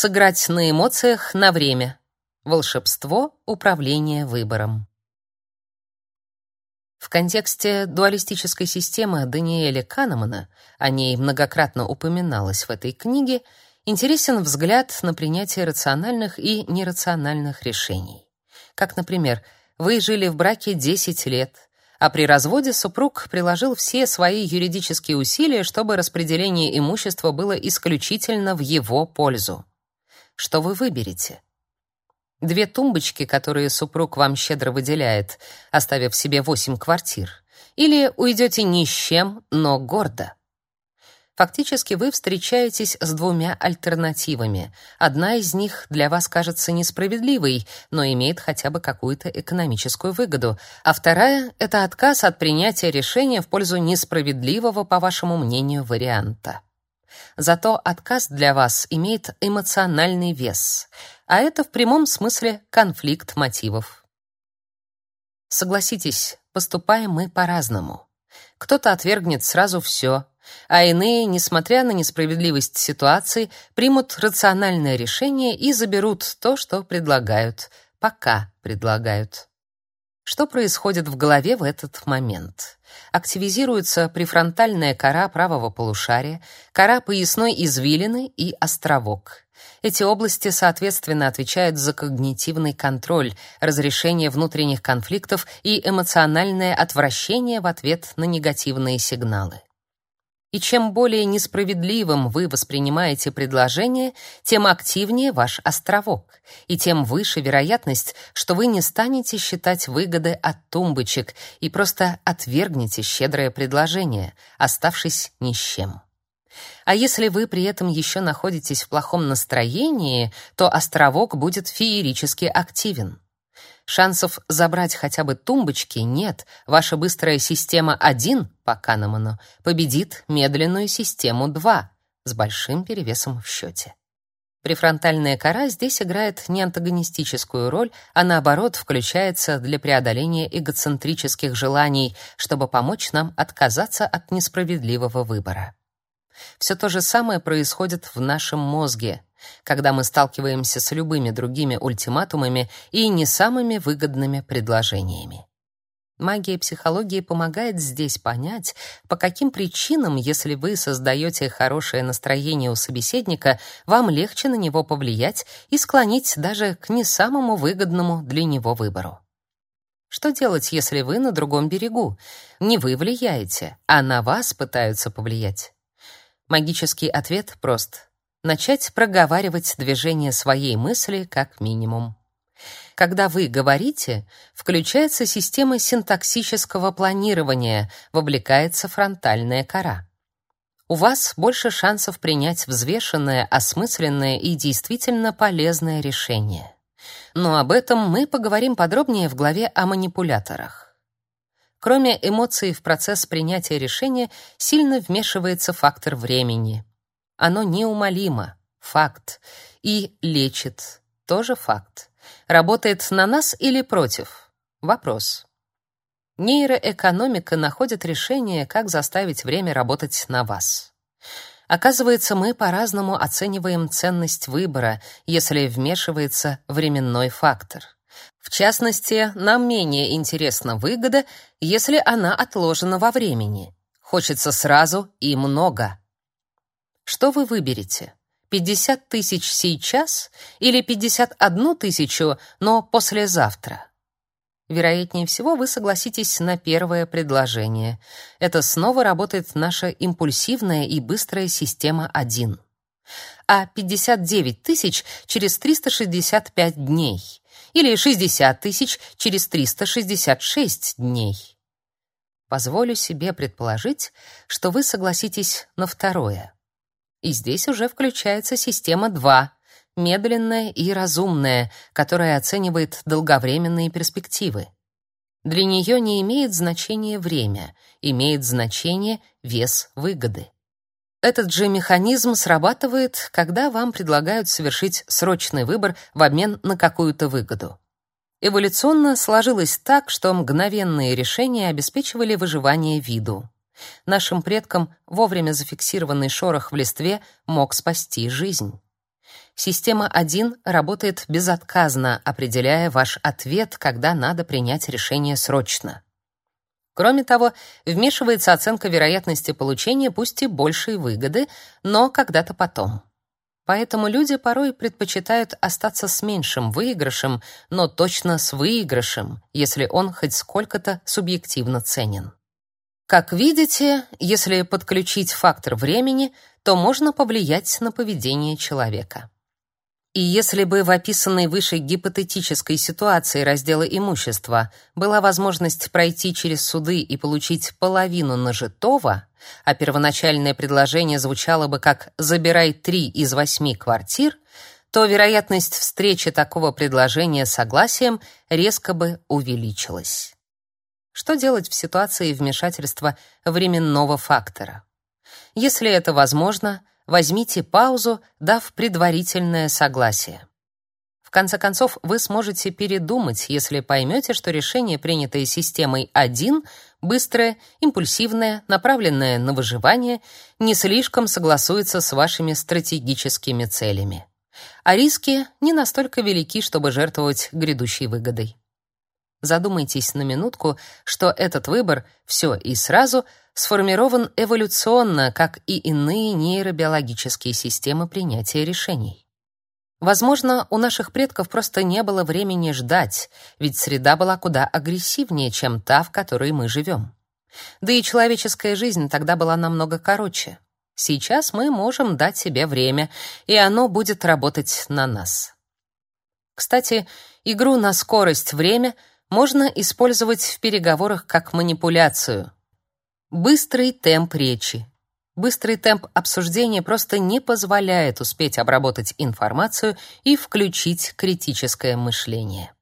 Сыграть на эмоциях на время. Волшебство управления выбором. В контексте дуалистической системы Даниэля Канемана, о ней многократно упоминалось в этой книге, интересен взгляд на принятие рациональных и нерациональных решений. Как, например, вы жили в браке 10 лет, а при разводе супруг приложил все свои юридические усилия, чтобы распределение имущества было исключительно в его пользу. Что вы выберете? Две тумбочки, которые супруг вам щедро выделяет, оставив себе восемь квартир, или уйдете ни с чем, но гордо. Фактически вы встречаетесь с двумя альтернативами. Одна из них для вас кажется несправедливой, но имеет хотя бы какую-то экономическую выгоду, а вторая это отказ от принятия решения в пользу несправедливого, по вашему мнению, варианта. Зато отказ для вас имеет эмоциональный вес, а это в прямом смысле конфликт мотивов. Согласитесь, поступаем мы по-разному. Кто-то отвергнет сразу все, а иные, несмотря на несправедливость ситуации, примут рациональное решение и заберут то, что предлагают, пока предлагают. Что происходит в голове в этот момент? Активизируется префронтальная кора правого полушария, кора поясной извилины и островок. Эти области, соответственно, отвечают за когнитивный контроль, разрешение внутренних конфликтов и эмоциональное отвращение в ответ на негативные сигналы. И чем более несправедливым вы воспринимаете предложение, тем активнее ваш островок, и тем выше вероятность, что вы не станете считать выгоды от тумбочек и просто отвергнете щедрое предложение, оставшись ни с чем. А если вы при этом еще находитесь в плохом настроении, то островок будет феерически активен. Шансов забрать хотя бы тумбочки нет. Ваша быстрая система 1 по Канеману победит медленную систему 2 с большим перевесом в счете. Префронтальная кора здесь играет не антагонистическую роль, а наоборот включается для преодоления эгоцентрических желаний, чтобы помочь нам отказаться от несправедливого выбора. Все то же самое происходит в нашем мозге когда мы сталкиваемся с любыми другими ультиматумами и не самыми выгодными предложениями. Магия психологии помогает здесь понять, по каким причинам, если вы создаете хорошее настроение у собеседника, вам легче на него повлиять и склонить даже к не самому выгодному для него выбору. Что делать, если вы на другом берегу? Не вы влияете, а на вас пытаются повлиять. Магический ответ прост начать проговаривать движение своей мысли как минимум. Когда вы говорите, включается система синтаксического планирования, вовлекается фронтальная кора. У вас больше шансов принять взвешенное, осмысленное и действительно полезное решение. Но об этом мы поговорим подробнее в главе о манипуляторах. Кроме эмоций в процесс принятия решения сильно вмешивается фактор времени. Оно неумолимо, факт, и лечит, тоже факт. Работает на нас или против? Вопрос. Нейроэкономика находит решение, как заставить время работать на вас. Оказывается, мы по-разному оцениваем ценность выбора, если вмешивается временной фактор. В частности, нам менее интересна выгода, если она отложена во времени. Хочется сразу и много. Что вы выберете? 50 тысяч сейчас или 51 тысячу, но послезавтра? Вероятнее всего, вы согласитесь на первое предложение. Это снова работает наша импульсивная и быстрая система 1. А 59 тысяч через 365 дней. Или 60 тысяч через 366 дней. Позволю себе предположить, что вы согласитесь на второе. И здесь уже включается система 2, медленная и разумная, которая оценивает долговременные перспективы. Для нее не имеет значения время, имеет значение вес выгоды. Этот же механизм срабатывает, когда вам предлагают совершить срочный выбор в обмен на какую-то выгоду. Эволюционно сложилось так, что мгновенные решения обеспечивали выживание виду. Нашим предкам вовремя зафиксированный шорох в листве мог спасти жизнь. Система 1 работает безотказно, определяя ваш ответ, когда надо принять решение срочно. Кроме того, вмешивается оценка вероятности получения пусть и большей выгоды, но когда-то потом. Поэтому люди порой предпочитают остаться с меньшим выигрышем, но точно с выигрышем, если он хоть сколько-то субъективно ценен. Как видите, если подключить фактор времени, то можно повлиять на поведение человека. И если бы в описанной выше гипотетической ситуации раздела имущества была возможность пройти через суды и получить половину нажитого, а первоначальное предложение звучало бы как «забирай три из восьми квартир», то вероятность встречи такого предложения согласием резко бы увеличилась. Что делать в ситуации вмешательства временного фактора? Если это возможно, возьмите паузу, дав предварительное согласие. В конце концов, вы сможете передумать, если поймете, что решение, принятое системой 1, быстрое, импульсивное, направленное на выживание, не слишком согласуется с вашими стратегическими целями. А риски не настолько велики, чтобы жертвовать грядущей выгодой. Задумайтесь на минутку, что этот выбор все и сразу сформирован эволюционно, как и иные нейробиологические системы принятия решений. Возможно, у наших предков просто не было времени ждать, ведь среда была куда агрессивнее, чем та, в которой мы живем. Да и человеческая жизнь тогда была намного короче. Сейчас мы можем дать себе время, и оно будет работать на нас. Кстати, игру на скорость время — можно использовать в переговорах как манипуляцию. Быстрый темп речи. Быстрый темп обсуждения просто не позволяет успеть обработать информацию и включить критическое мышление.